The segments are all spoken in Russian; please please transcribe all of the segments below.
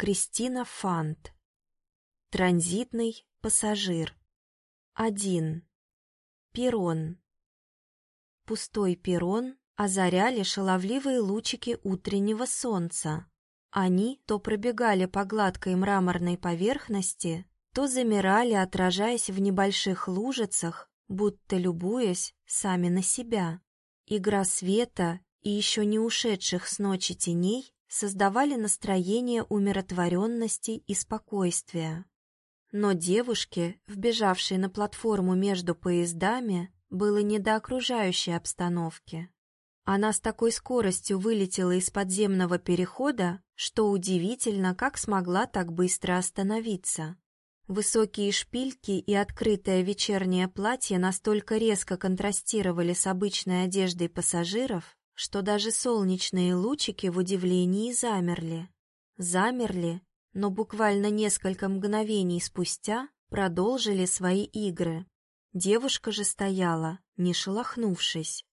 Кристина Фант. Транзитный пассажир. 1. Перрон. Пустой перрон озаряли шаловливые лучики утреннего солнца. Они то пробегали по гладкой мраморной поверхности, то замирали, отражаясь в небольших лужицах, будто любуясь сами на себя. Игра света и еще не ушедших с ночи теней создавали настроение умиротворенности и спокойствия. Но девушке, вбежавшей на платформу между поездами, было не до окружающей обстановки. Она с такой скоростью вылетела из подземного перехода, что удивительно, как смогла так быстро остановиться. Высокие шпильки и открытое вечернее платье настолько резко контрастировали с обычной одеждой пассажиров, что даже солнечные лучики в удивлении замерли. Замерли, но буквально несколько мгновений спустя продолжили свои игры. Девушка же стояла, не шелохнувшись.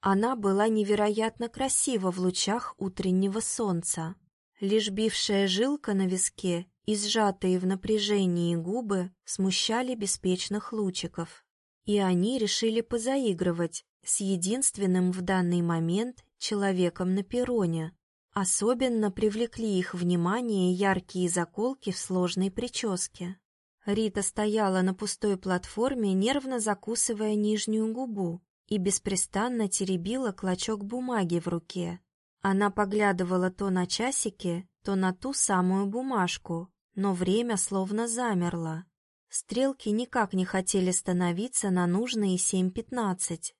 Она была невероятно красива в лучах утреннего солнца. Лишь бившая жилка на виске и сжатые в напряжении губы смущали беспечных лучиков. И они решили позаигрывать, с единственным в данный момент человеком на перроне. Особенно привлекли их внимание яркие заколки в сложной прическе. Рита стояла на пустой платформе, нервно закусывая нижнюю губу и беспрестанно теребила клочок бумаги в руке. Она поглядывала то на часики, то на ту самую бумажку, но время словно замерло. Стрелки никак не хотели становиться на нужные семь пятнадцать.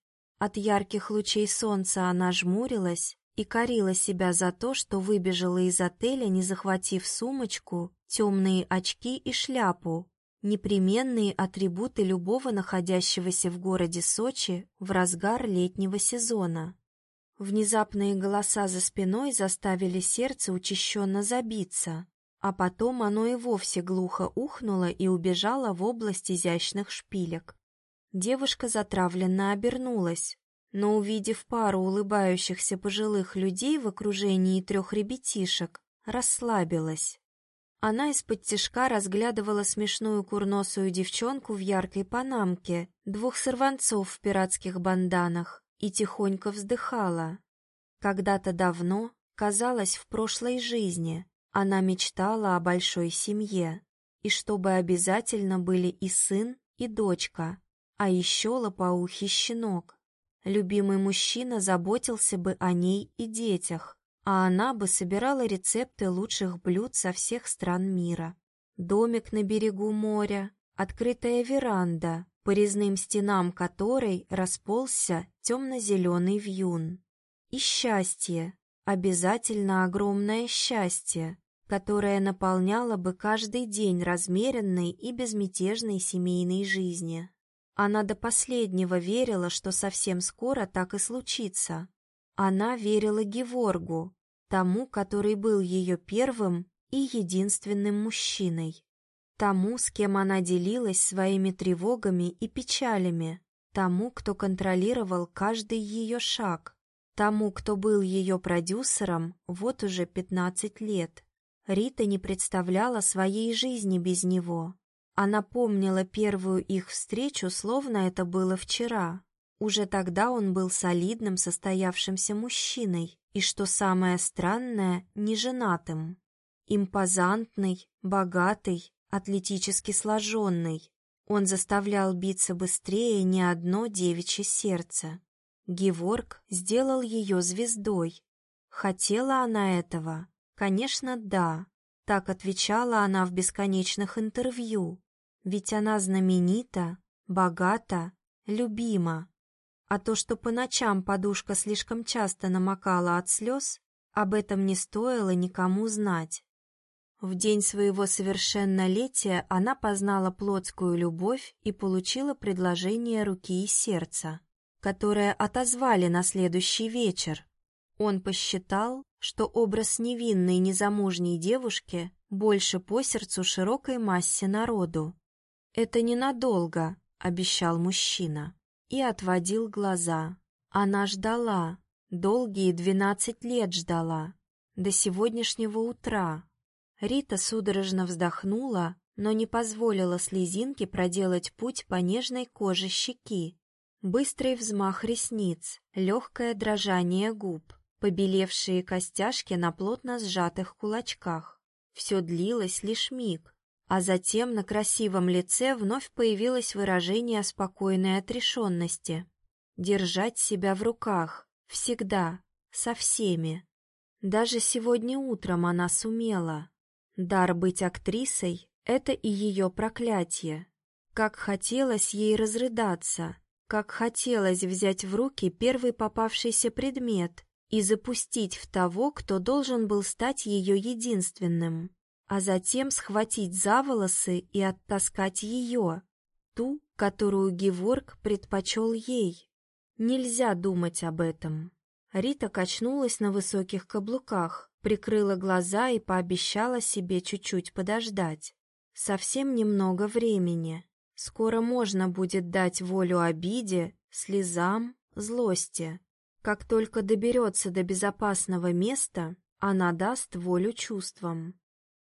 От ярких лучей солнца она жмурилась и корила себя за то, что выбежала из отеля, не захватив сумочку, темные очки и шляпу, непременные атрибуты любого находящегося в городе Сочи в разгар летнего сезона. Внезапные голоса за спиной заставили сердце учащенно забиться, а потом оно и вовсе глухо ухнуло и убежало в область изящных шпилек. Девушка затравленно обернулась, но, увидев пару улыбающихся пожилых людей в окружении трех ребятишек, расслабилась. Она из-под тишка разглядывала смешную курносую девчонку в яркой панамке, двух сорванцов в пиратских банданах и тихонько вздыхала. Когда-то давно, казалось, в прошлой жизни, она мечтала о большой семье, и чтобы обязательно были и сын, и дочка, а еще лопоухий щенок. Любимый мужчина заботился бы о ней и детях, а она бы собирала рецепты лучших блюд со всех стран мира. Домик на берегу моря, открытая веранда, по резным стенам которой расползся темно-зеленый вьюн. И счастье, обязательно огромное счастье, которое наполняло бы каждый день размеренной и безмятежной семейной жизни. Она до последнего верила, что совсем скоро так и случится. Она верила Геворгу, тому, который был ее первым и единственным мужчиной. Тому, с кем она делилась своими тревогами и печалями, тому, кто контролировал каждый ее шаг, тому, кто был ее продюсером вот уже пятнадцать лет. Рита не представляла своей жизни без него. Она помнила первую их встречу, словно это было вчера. Уже тогда он был солидным, состоявшимся мужчиной, и, что самое странное, неженатым. Импозантный, богатый, атлетически сложенный. Он заставлял биться быстрее не одно девичье сердце. Геворг сделал ее звездой. Хотела она этого? Конечно, да. Так отвечала она в бесконечных интервью. Ведь она знаменита, богата, любима. А то, что по ночам подушка слишком часто намокала от слез, об этом не стоило никому знать. В день своего совершеннолетия она познала плотскую любовь и получила предложение руки и сердца, которое отозвали на следующий вечер. Он посчитал, что образ невинной незамужней девушки больше по сердцу широкой массе народу. «Это ненадолго», — обещал мужчина, и отводил глаза. Она ждала, долгие двенадцать лет ждала, до сегодняшнего утра. Рита судорожно вздохнула, но не позволила слезинке проделать путь по нежной коже щеки. Быстрый взмах ресниц, легкое дрожание губ, побелевшие костяшки на плотно сжатых кулачках. Все длилось лишь миг, а затем на красивом лице вновь появилось выражение спокойной отрешенности. Держать себя в руках, всегда, со всеми. Даже сегодня утром она сумела. Дар быть актрисой — это и ее проклятие. Как хотелось ей разрыдаться, как хотелось взять в руки первый попавшийся предмет и запустить в того, кто должен был стать ее единственным, а затем схватить за волосы и оттаскать ее, ту, которую Геворг предпочел ей. Нельзя думать об этом. Рита качнулась на высоких каблуках, прикрыла глаза и пообещала себе чуть-чуть подождать. Совсем немного времени. Скоро можно будет дать волю обиде, слезам, злости. Как только доберется до безопасного места, она даст волю чувствам.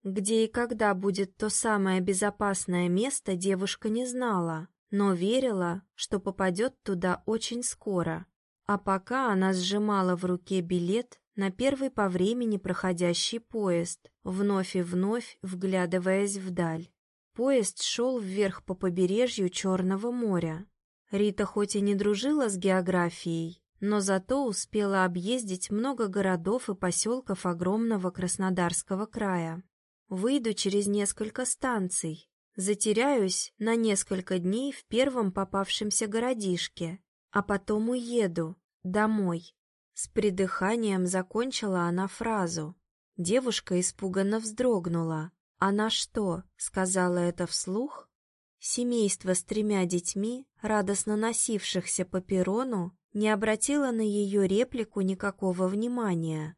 Где и когда будет то самое безопасное место, девушка не знала, но верила, что попадет туда очень скоро. А пока она сжимала в руке билет на первый по времени проходящий поезд, вновь и вновь вглядываясь вдаль. Поезд шел вверх по побережью Черного моря. Рита хоть и не дружила с географией, но зато успела объездить много городов и поселков огромного Краснодарского края. Выйду через несколько станций, затеряюсь на несколько дней в первом попавшемся городишке, а потом уеду домой. С придыханием закончила она фразу. Девушка испуганно вздрогнула. Она что, сказала это вслух? Семейство с тремя детьми, радостно носившихся по перрону, не обратило на ее реплику никакого внимания.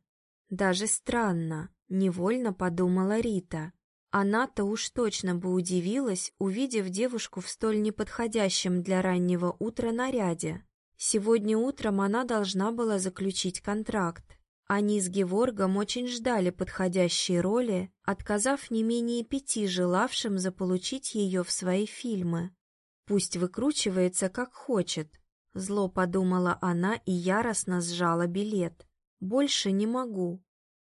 Даже странно, невольно подумала Рита. Она-то уж точно бы удивилась, увидев девушку в столь неподходящем для раннего утра наряде. Сегодня утром она должна была заключить контракт. Они с Геворгом очень ждали подходящей роли, отказав не менее пяти желавшим заполучить ее в свои фильмы. Пусть выкручивается как хочет. Зло подумала она и яростно сжала билет. Больше не могу.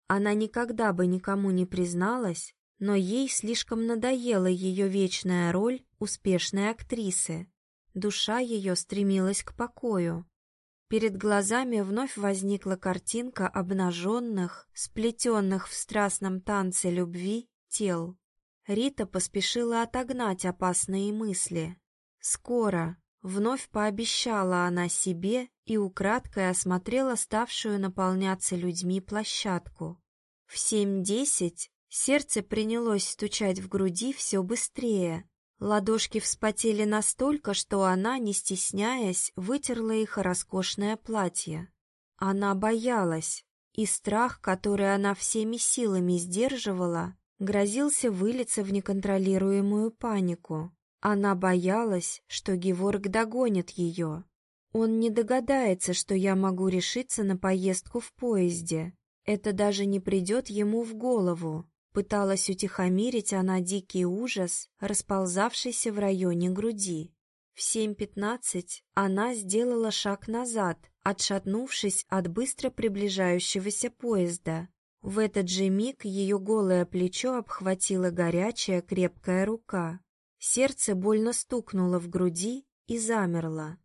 Она никогда бы никому не призналась, но ей слишком надоела ее вечная роль успешной актрисы. Душа ее стремилась к покою. Перед глазами вновь возникла картинка обнаженных, сплетенных в страстном танце любви тел. Рита поспешила отогнать опасные мысли. «Скоро!» — вновь пообещала она себе и украдкой осмотрела ставшую наполняться людьми площадку. В семь-десять сердце принялось стучать в груди все быстрее, Ладошки вспотели настолько, что она, не стесняясь, вытерла их роскошное платье. Она боялась, и страх, который она всеми силами сдерживала, грозился вылиться в неконтролируемую панику. Она боялась, что Геворг догонит ее. Он не догадается, что я могу решиться на поездку в поезде. Это даже не придет ему в голову. Пыталась утихомирить она дикий ужас, расползавшийся в районе груди. В 7.15 она сделала шаг назад, отшатнувшись от быстро приближающегося поезда. В этот же миг ее голое плечо обхватила горячая крепкая рука. Сердце больно стукнуло в груди и замерло.